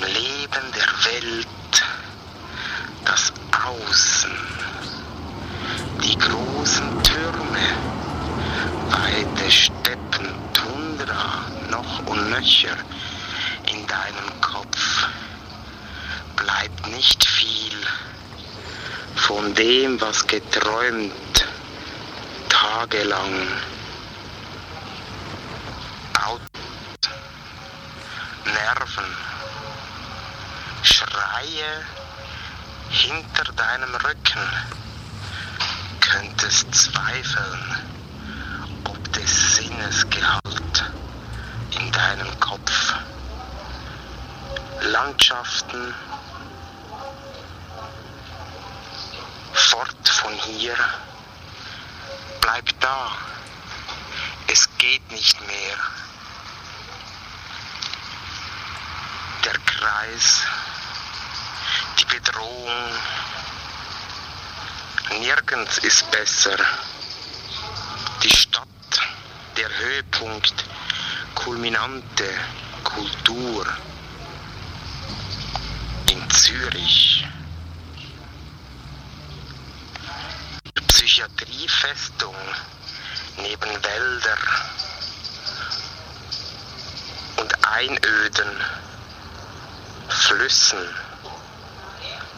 dem Leben der Welt, das Außen, die großen Türme, weite Steppen, Tundra, noch und nöcher in deinem Kopf bleibt nicht viel von dem, was geträumt tagelang. Nerven, Schreie hinter deinem Rücken. Könntest zweifeln, ob des Sinnes Gehalt in deinem Kopf. Landschaften fort von hier. Bleib da. Es geht nicht mehr. Der Kreis, Bedrohung. Nirgends ist besser. Die Stadt, der Höhepunkt, kulminante Kultur. In Zürich. Psychiatriefestung neben Wälder und Einöden, Flüssen,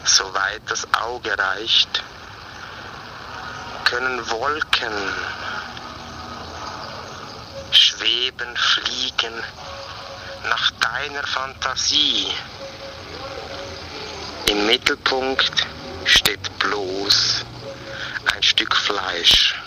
soweit das Auge reicht, können Wolken schweben, fliegen nach deiner Fantasie. Im Mittelpunkt steht bloß ein Stück Fleisch.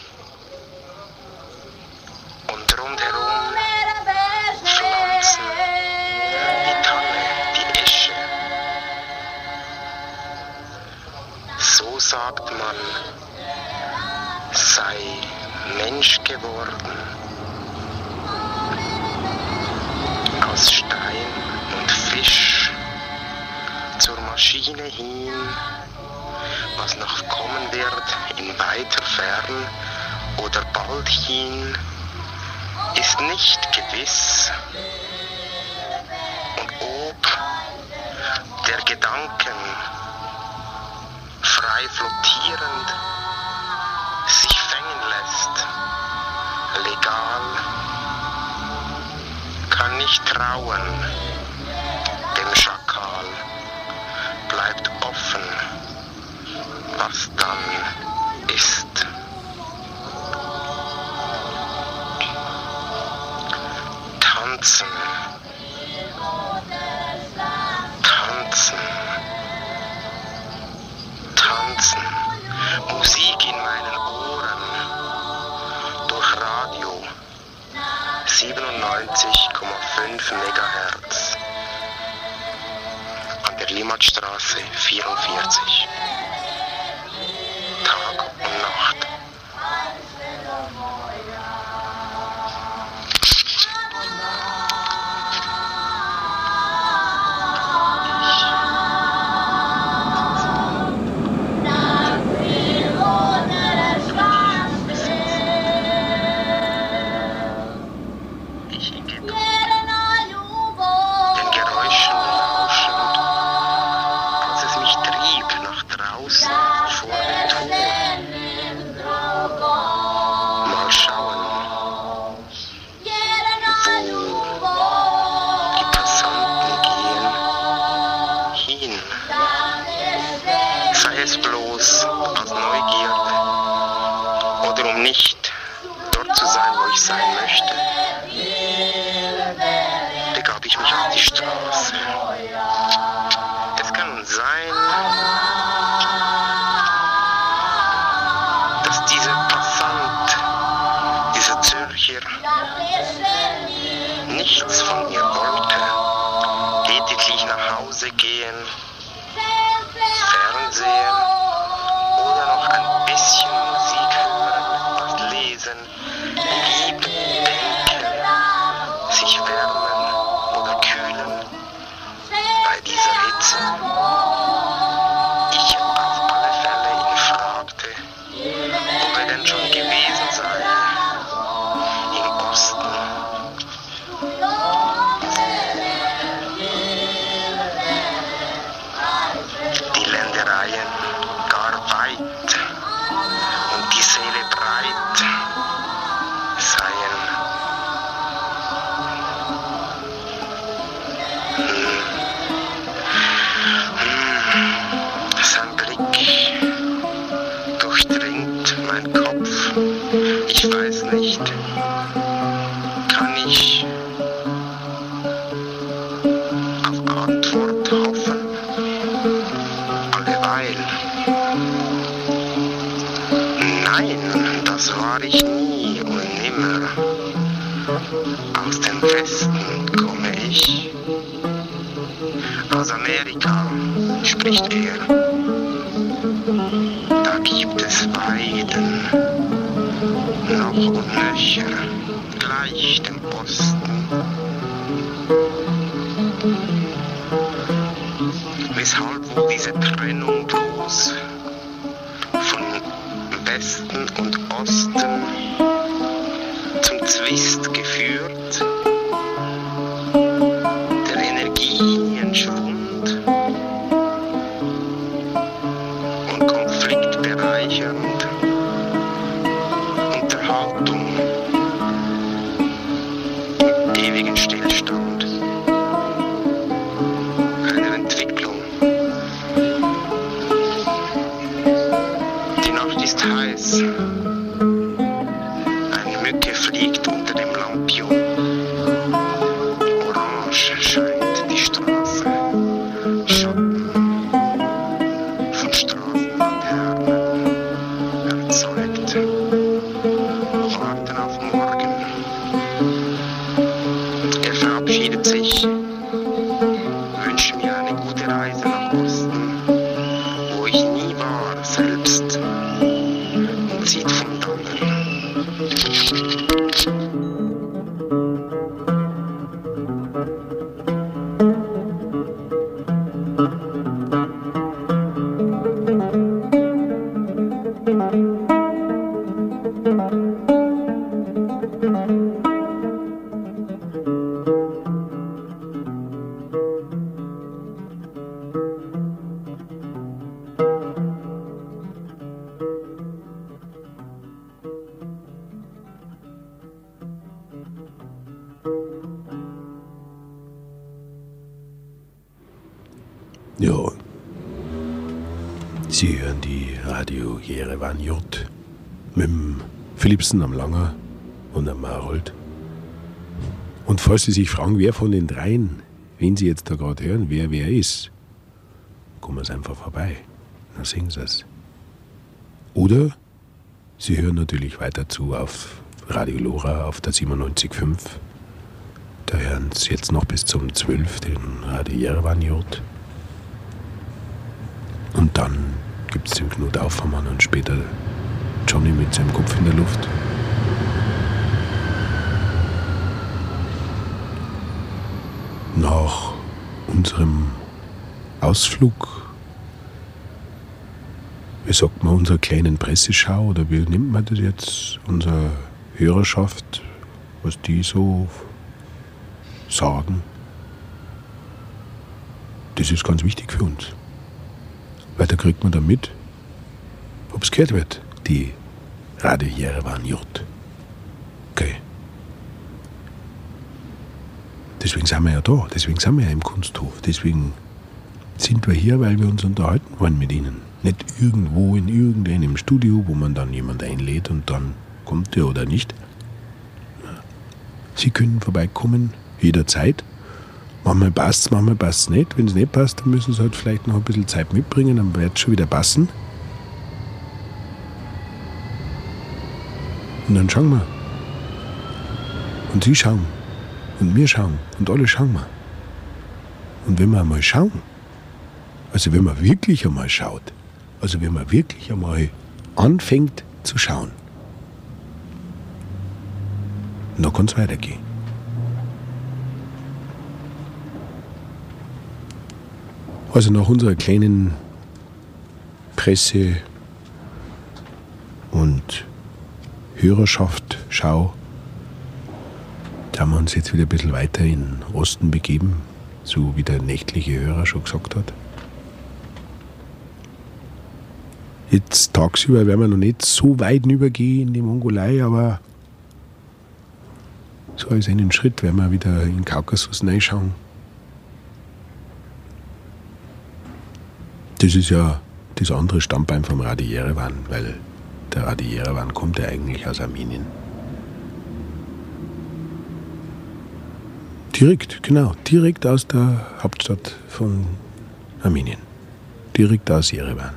Música Nein, das war ich nie und nimmer. Aus dem Westen komme ich. Aus Amerika spricht er. Da gibt es Weiden, noch und nöcher, gleich dem Osten. Weshalb wohl diese Trennung bloß Osten zum Zwist geführt, Jerewan J mit dem Philipsen am Langer und am Marold. Und falls Sie sich fragen, wer von den dreien, wen Sie jetzt da gerade hören, wer wer ist, kommen Sie einfach vorbei. Dann singen Sie es. Oder Sie hören natürlich weiter zu auf Radio Lora auf der 97.5. Da hören Sie jetzt noch bis zum 12. den Radio Jerewan J. Und dann gibt es den Knut Aufermann und später Johnny mit seinem Kopf in der Luft. Nach unserem Ausflug, wie sagt man, unserer kleinen Presseschau oder wie nimmt man das jetzt, unsere Hörerschaft, was die so sagen, das ist ganz wichtig für uns. Weil da kriegt man dann mit, ob es gehört wird, die Radio Jerewan J. Okay. Deswegen sind wir ja da, deswegen sind wir ja im Kunsthof, deswegen sind wir hier, weil wir uns unterhalten wollen mit Ihnen. Nicht irgendwo in irgendeinem Studio, wo man dann jemand einlädt und dann kommt er oder nicht. Sie können vorbeikommen, jederzeit. Manchmal passt es, manchmal passt es nicht. Wenn es nicht passt, dann müssen Sie halt vielleicht noch ein bisschen Zeit mitbringen, dann wird es schon wieder passen. Und dann schauen wir. Und Sie schauen. Und wir schauen. Und alle schauen wir. Und wenn wir einmal schauen, also wenn man wirklich einmal schaut, also wenn man wirklich einmal anfängt zu schauen, dann kann es weitergehen. Also nach unserer kleinen Presse- und Hörerschaft Schau, da haben wir uns jetzt wieder ein bisschen weiter in den Osten begeben, so wie der nächtliche Hörer schon gesagt hat. Jetzt tagsüber werden wir noch nicht so weit übergehen in die Mongolei, aber so als einen Schritt werden wir wieder in den Kaukasus reinschauen. das ist ja das andere Stammbein vom Radi Jerewan, weil der Radi Jerewan kommt ja eigentlich aus Armenien. Direkt, genau, direkt aus der Hauptstadt von Armenien. Direkt aus Jerewan.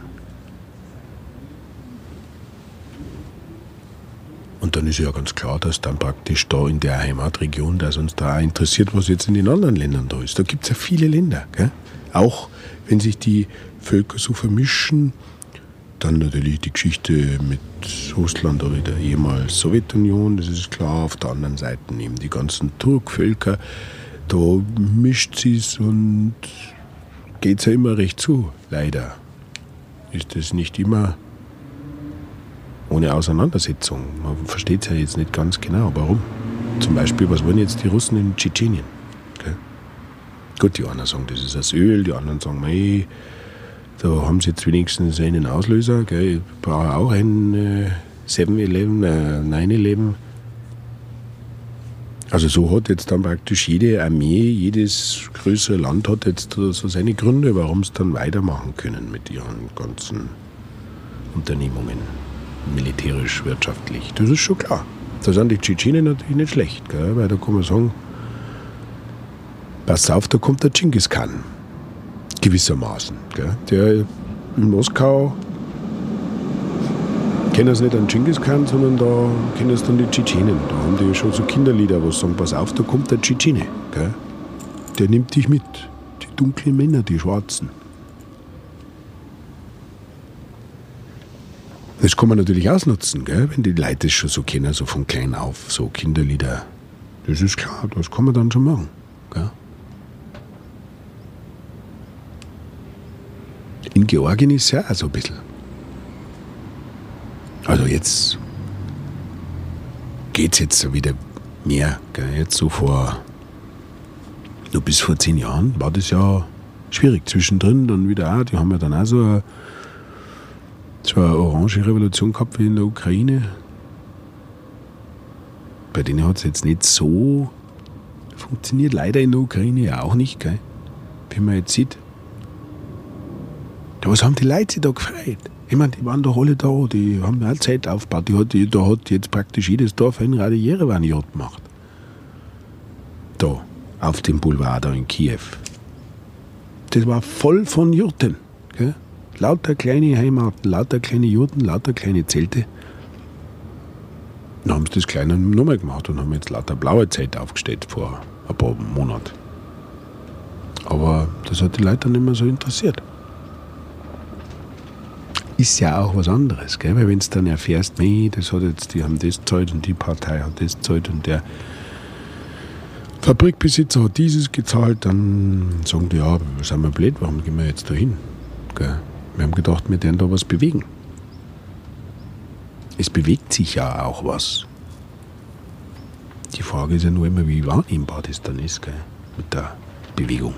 Und dann ist ja ganz klar, dass dann praktisch da in der Heimatregion, dass uns da interessiert, was jetzt in den anderen Ländern da ist. Da gibt es ja viele Länder. Gell? Auch wenn sich die Völker so vermischen, dann natürlich die Geschichte mit Russland oder der ehemals Sowjetunion, das ist klar. Auf der anderen Seite eben die ganzen Turkvölker, da mischt es und geht es ja immer recht zu, leider. Ist das nicht immer ohne Auseinandersetzung. Man versteht es ja jetzt nicht ganz genau, warum. Zum Beispiel, was wollen jetzt die Russen in Tschetschenien? Gut, die einen sagen, das ist das Öl, die anderen sagen, mei, da haben sie jetzt wenigstens einen Auslöser. Gell. Ich brauche auch ein äh, 7-Eleven, äh, 9-Eleven. Also so hat jetzt dann praktisch jede Armee, jedes größere Land hat jetzt so seine Gründe, warum sie dann weitermachen können mit ihren ganzen Unternehmungen militärisch, wirtschaftlich. Das ist schon klar. Da sind die Tschetschenen natürlich nicht schlecht, gell? weil da kann man sagen, pass auf, da kommt der Genghis Khan. Gewissermaßen. Gell? Der in Moskau kennen es nicht an Genghis Khan, sondern da kennen es dann die Tschetschenen. Da haben die schon so Kinderlieder, wo sie sagen, pass auf, da kommt der Tschetschene. Der nimmt dich mit. Die dunklen Männer, die Schwarzen. Das kann man natürlich ausnutzen, gell? wenn die Leute das schon so kennen, so von klein auf, so Kinderlieder. Das ist klar, das kann man dann schon machen. Gell? In Georgien ist es ja auch so ein bisschen. Also jetzt geht es jetzt wieder mehr. Gell? Jetzt so vor, nur bis vor zehn Jahren war das ja schwierig. Zwischendrin dann wieder auch, die haben ja dann auch so eine so eine orange Revolution gehabt wie in der Ukraine. Bei denen hat es jetzt nicht so funktioniert. Leider in der Ukraine auch nicht, gell? wie man jetzt sieht. Aber was haben die Leute sich da gefreut? Ich meine, die waren doch alle da, die haben auch Zeit aufgebaut. Die hat, die, da hat jetzt praktisch jedes Dorf ein Radierewan-Yacht gemacht. Da, auf dem Boulevard da in Kiew. Das war voll von Jurten. Gell? Lauter kleine Heimaten, lauter kleine Juden, lauter kleine Zelte. Dann haben sie das Kleine nochmal gemacht und haben jetzt lauter blaue Zelte aufgestellt vor ein paar Monaten. Aber das hat die Leute nicht mehr so interessiert. Ist ja auch was anderes, gell? weil wenn du dann erfährst, nee, das hat jetzt, die haben das gezahlt und die Partei hat das gezahlt und der Fabrikbesitzer hat dieses gezahlt, dann sagen die, ja, sind wir blöd, warum gehen wir jetzt da hin? Wir haben gedacht, wir werden da was bewegen. Es bewegt sich ja auch was. Die Frage ist ja nur immer, wie wahrnehmbar das dann ist, gell? mit der Bewegung.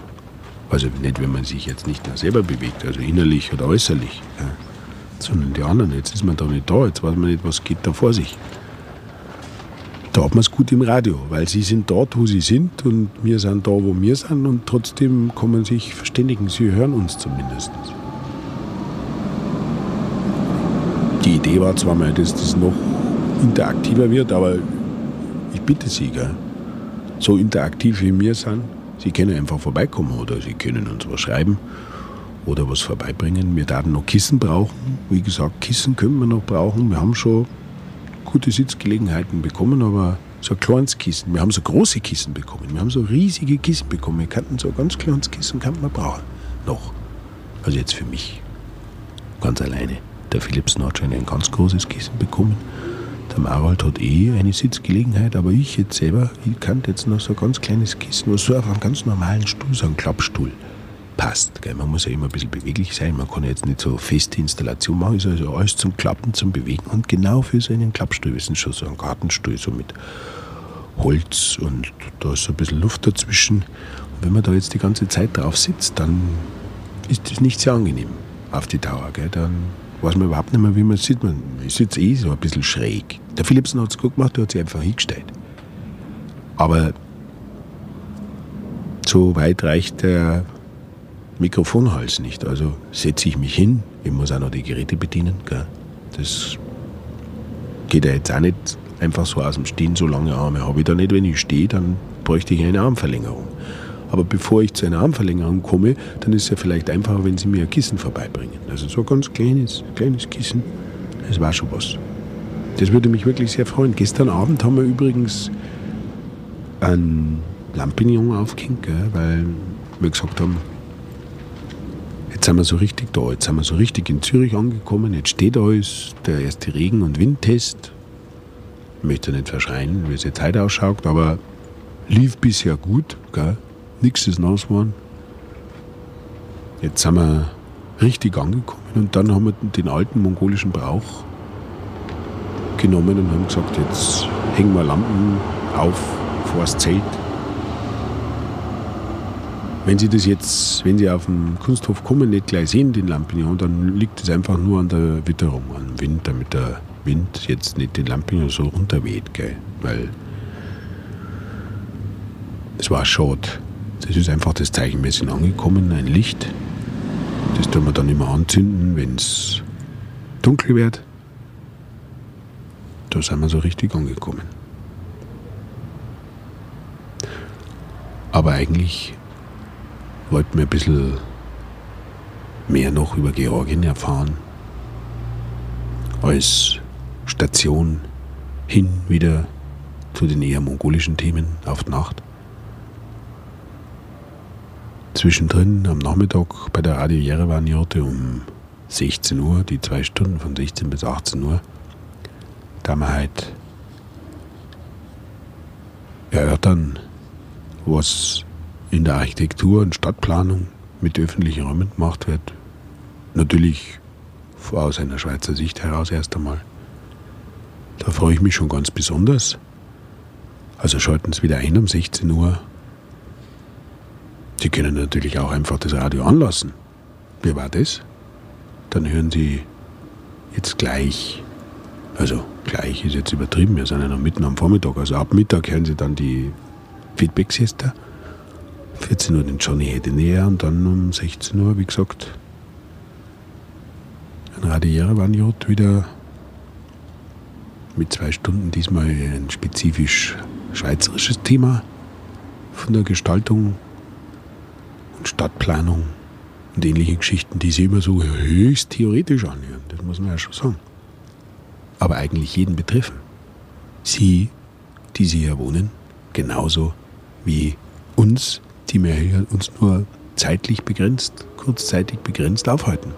Also nicht, wenn man sich jetzt nicht nur selber bewegt, also innerlich oder äußerlich, gell? Sondern die anderen. Jetzt ist man da nicht da, jetzt weiß man nicht, was geht da vor sich. Da hat man es gut im Radio, weil sie sind dort, wo sie sind und wir sind da, wo wir sind und trotzdem kann man sich verständigen. Sie hören uns zumindest. Die Idee war zwar mal, dass das noch interaktiver wird, aber ich bitte Sie, gell, so interaktiv wie wir sind, Sie können einfach vorbeikommen oder Sie können uns was schreiben oder was vorbeibringen. Wir werden noch Kissen brauchen. Wie gesagt, Kissen können wir noch brauchen. Wir haben schon gute Sitzgelegenheiten bekommen, aber so ein kleines Kissen. Wir haben so große Kissen bekommen. Wir haben so riesige Kissen bekommen. Wir könnten so ein ganz kleines Kissen kann man brauchen. Noch. Also jetzt für mich. Ganz alleine. Der Philipsen hat schon ein ganz großes Kissen bekommen. Der Marold hat eh eine Sitzgelegenheit, aber ich jetzt selber, ich kann jetzt noch so ein ganz kleines Kissen, was so auf einem ganz normalen Stuhl, so ein Klappstuhl passt. Gell? Man muss ja immer ein bisschen beweglich sein, man kann jetzt nicht so feste Installation machen, ist also alles zum Klappen, zum Bewegen und genau für so einen Klappstuhl, wir sind schon so ein Gartenstuhl, so mit Holz und da ist so ein bisschen Luft dazwischen. Und wenn man da jetzt die ganze Zeit drauf sitzt, dann ist das nicht sehr angenehm auf die Dauer. Gell? Dann weiß man überhaupt nicht mehr, wie man sitzt. Man sitzt eh so ein bisschen schräg. Der Philipsen hat es gut gemacht, der hat sich einfach hingestellt. Aber so weit reicht der Mikrofonhals nicht. Also setze ich mich hin, ich muss auch noch die Geräte bedienen. Gell? Das geht ja jetzt auch nicht einfach so aus dem Stehen so lange Arme habe ich da nicht. Wenn ich stehe, dann bräuchte ich eine Armverlängerung. Aber bevor ich zu einer Armverlängerung komme, dann ist es ja vielleicht einfacher, wenn Sie mir ein Kissen vorbeibringen. Also so ein ganz kleines, kleines Kissen, das war schon was. Das würde mich wirklich sehr freuen. Gestern Abend haben wir übrigens einen Lampignon aufgehängt, weil wir gesagt haben, jetzt sind wir so richtig da, jetzt sind wir so richtig in Zürich angekommen, jetzt steht alles, der erste Regen- und Windtest. Ich möchte nicht verschreien, wie es jetzt heute ausschaut, aber lief bisher gut, nichts ist nass geworden. Jetzt sind wir richtig angekommen und dann haben wir den alten mongolischen Brauch genommen und haben gesagt, jetzt hängen wir Lampen auf vor das Zelt. Wenn Sie das jetzt, wenn Sie auf den Kunsthof kommen, nicht gleich sehen, den Lampignon, dann liegt es einfach nur an der Witterung, am Wind, damit der Wind jetzt nicht den Lampignon so runterweht, gell? weil es war schade. Das ist einfach das Zeichen, wir sind angekommen, ein Licht. Das tun wir dann immer anzünden, wenn es dunkel wird. Da sind wir so richtig angekommen. Aber eigentlich wollten wir ein bisschen mehr noch über Georgien erfahren. Als Station hin wieder zu den eher mongolischen Themen auf Nacht. Zwischendrin am Nachmittag bei der Radio Jerewan Jurte um 16 Uhr, die zwei Stunden von 16 bis 18 Uhr, da wir halt erörtern, was in der Architektur und Stadtplanung mit öffentlichen Räumen gemacht wird. Natürlich aus einer Schweizer Sicht heraus erst einmal. Da freue ich mich schon ganz besonders. Also schalten Sie wieder ein um 16 Uhr Sie können natürlich auch einfach das Radio anlassen. Wie war das? Dann hören Sie jetzt gleich, also gleich ist jetzt übertrieben, wir sind ja noch mitten am Vormittag, also ab Mittag hören Sie dann die Feedback-Siesta. 14 Uhr den Johnny Hede näher und dann um 16 Uhr, wie gesagt, ein Radio Jerewan wieder mit zwei Stunden, diesmal ein spezifisch schweizerisches Thema von der Gestaltung und Stadtplanung und ähnliche Geschichten, die sie immer so höchst theoretisch anhören. Das muss man ja schon sagen. Aber eigentlich jeden betreffen. Sie, die sie hier wohnen, genauso wie uns, die wir hier uns nur zeitlich begrenzt, kurzzeitig begrenzt aufhalten.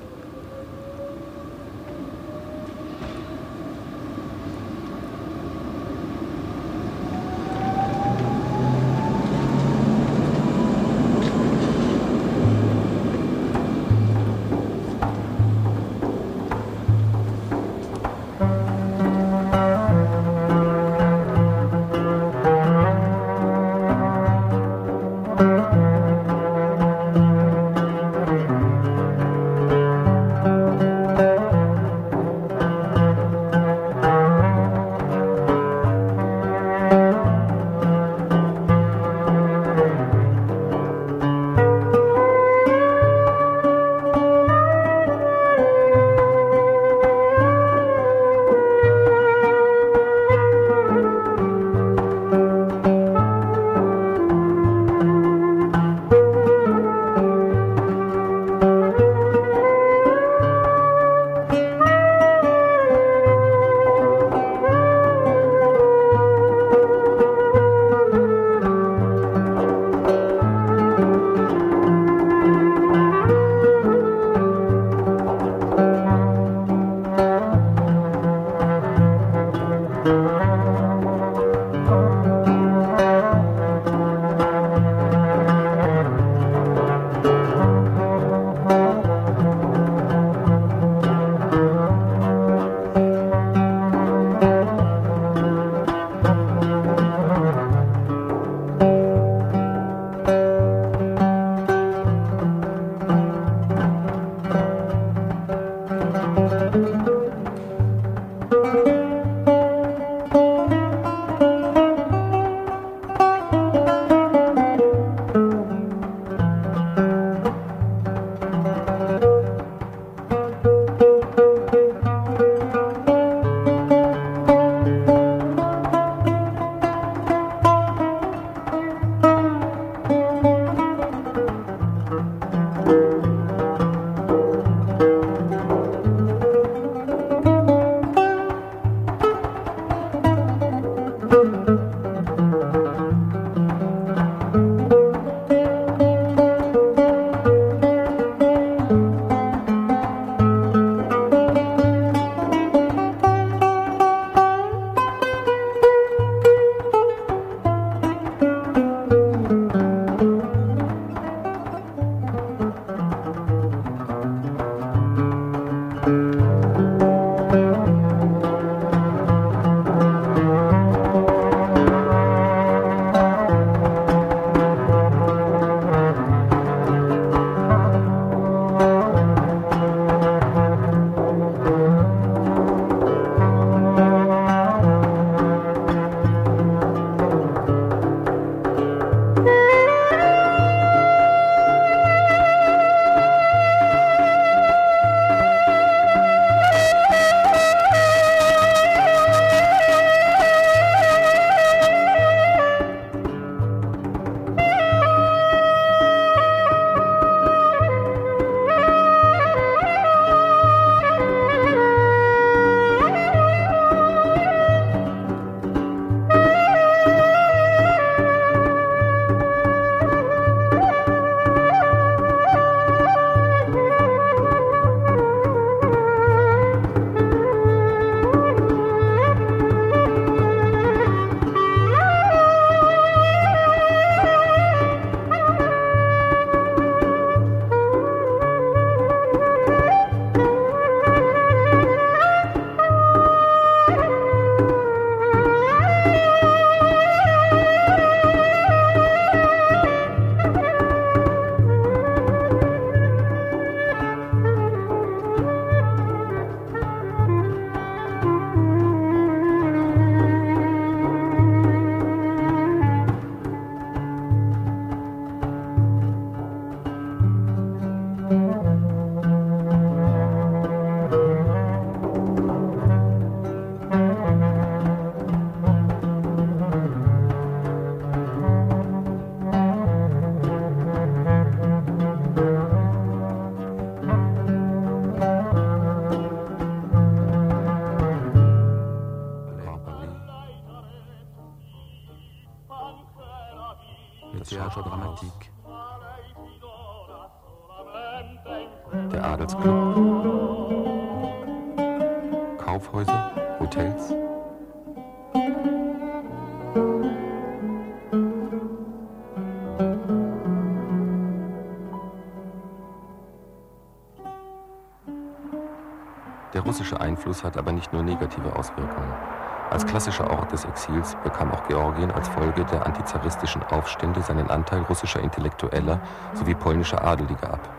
Russische Einfluss hat aber nicht nur negative Auswirkungen. Als klassischer Ort des Exils bekam auch Georgien als Folge der antizaristischen Aufstände seinen Anteil russischer Intellektueller sowie polnischer Adeliger ab.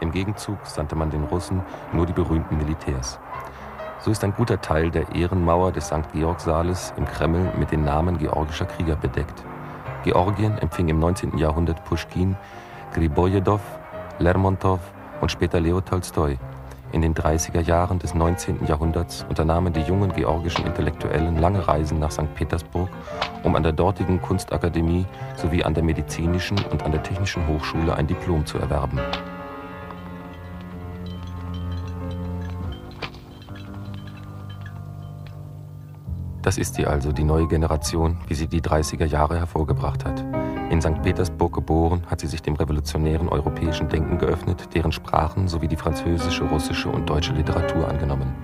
Im Gegenzug sandte man den Russen nur die berühmten Militärs. So ist ein guter Teil der Ehrenmauer des St. Georg-Saales im Kreml mit den Namen georgischer Krieger bedeckt. Georgien empfing im 19. Jahrhundert Puschkin, Gribojedow, Lermontov und später Leo Tolstoi, in den 30er Jahren des 19. Jahrhunderts unternahmen die jungen georgischen Intellektuellen lange Reisen nach St. Petersburg, um an der dortigen Kunstakademie sowie an der medizinischen und an der technischen Hochschule ein Diplom zu erwerben. Das ist sie also, die neue Generation, wie sie die 30er Jahre hervorgebracht hat. In St. Petersburg geboren, hat sie sich dem revolutionären europäischen Denken geöffnet, deren Sprachen sowie die französische, russische und deutsche Literatur angenommen.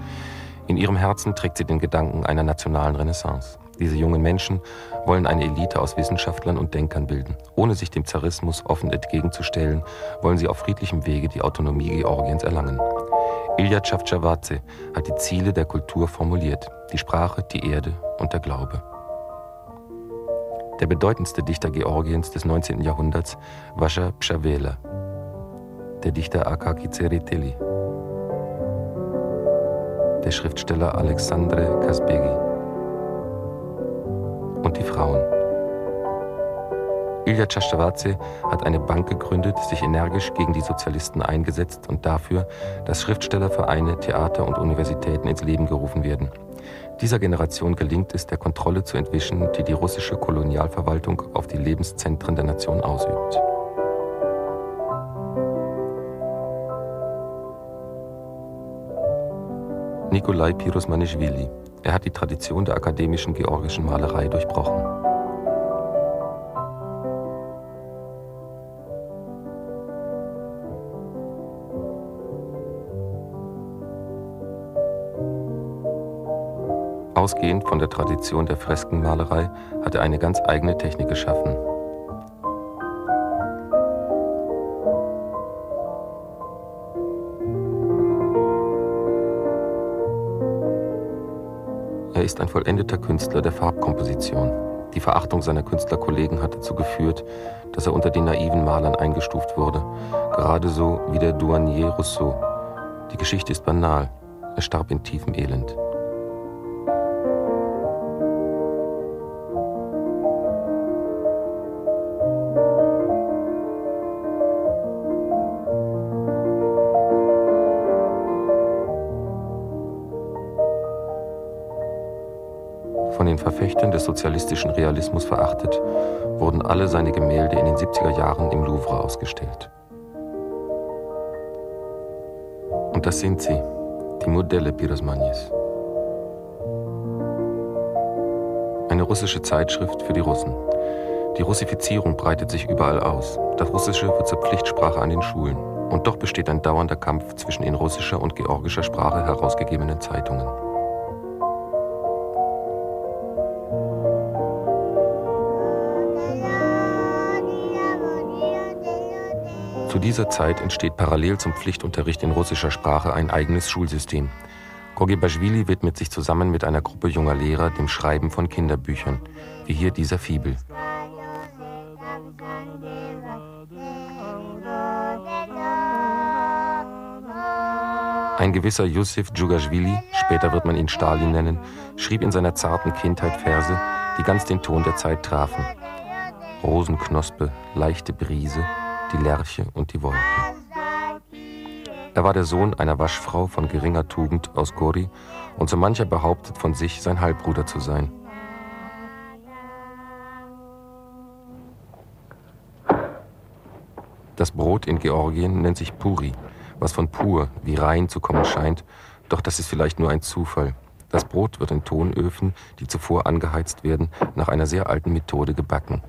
In ihrem Herzen trägt sie den Gedanken einer nationalen Renaissance. Diese jungen Menschen wollen eine Elite aus Wissenschaftlern und Denkern bilden. Ohne sich dem Zarismus offen entgegenzustellen, wollen sie auf friedlichem Wege die Autonomie Georgiens erlangen. Ilya Chavchavadze hat die Ziele der Kultur formuliert. Die Sprache, die Erde und der Glaube. Der bedeutendste Dichter Georgiens des 19. Jahrhunderts war Pshavela, der Dichter Akaki Tsereteli, der Schriftsteller Alexandre Kasbegi und die Frauen. Ilya Chashtavadze hat eine Bank gegründet, sich energisch gegen die Sozialisten eingesetzt und dafür, dass Schriftstellervereine, Theater und Universitäten ins Leben gerufen werden. Dieser Generation gelingt es, der Kontrolle zu entwischen, die die russische Kolonialverwaltung auf die Lebenszentren der Nation ausübt. Nikolai Pirosmanischwili. Er hat die Tradition der akademischen georgischen Malerei durchbrochen. Ausgehend von der Tradition der Freskenmalerei hat er eine ganz eigene Technik geschaffen. Er ist ein vollendeter Künstler der Farbkomposition. Die Verachtung seiner Künstlerkollegen hat dazu geführt, dass er unter den naiven Malern eingestuft wurde, gerade so wie der Douanier Rousseau. Die Geschichte ist banal. Er starb in tiefem Elend. Des sozialistischen Realismus verachtet, wurden alle seine Gemälde in den 70er Jahren im Louvre ausgestellt. Und das sind sie, die Modelle Pirosmanis. Eine russische Zeitschrift für die Russen. Die Russifizierung breitet sich überall aus. Das Russische wird zur Pflichtsprache an den Schulen. Und doch besteht ein dauernder Kampf zwischen in russischer und georgischer Sprache herausgegebenen Zeitungen. Zu dieser Zeit entsteht parallel zum Pflichtunterricht in russischer Sprache ein eigenes Schulsystem. Kogebashvili widmet sich zusammen mit einer Gruppe junger Lehrer dem Schreiben von Kinderbüchern, wie hier dieser Fibel. Ein gewisser Yusuf Djugashvili, später wird man ihn Stalin nennen, schrieb in seiner zarten Kindheit Verse, die ganz den Ton der Zeit trafen. Rosenknospe, leichte Brise, die Lerche und die Wolken. Er war der Sohn einer Waschfrau von geringer Tugend aus Gori und so mancher behauptet von sich, sein Halbbruder zu sein. Das Brot in Georgien nennt sich Puri, was von pur, wie rein zu kommen scheint, doch das ist vielleicht nur ein Zufall. Das Brot wird in Tonöfen, die zuvor angeheizt werden, nach einer sehr alten Methode gebacken.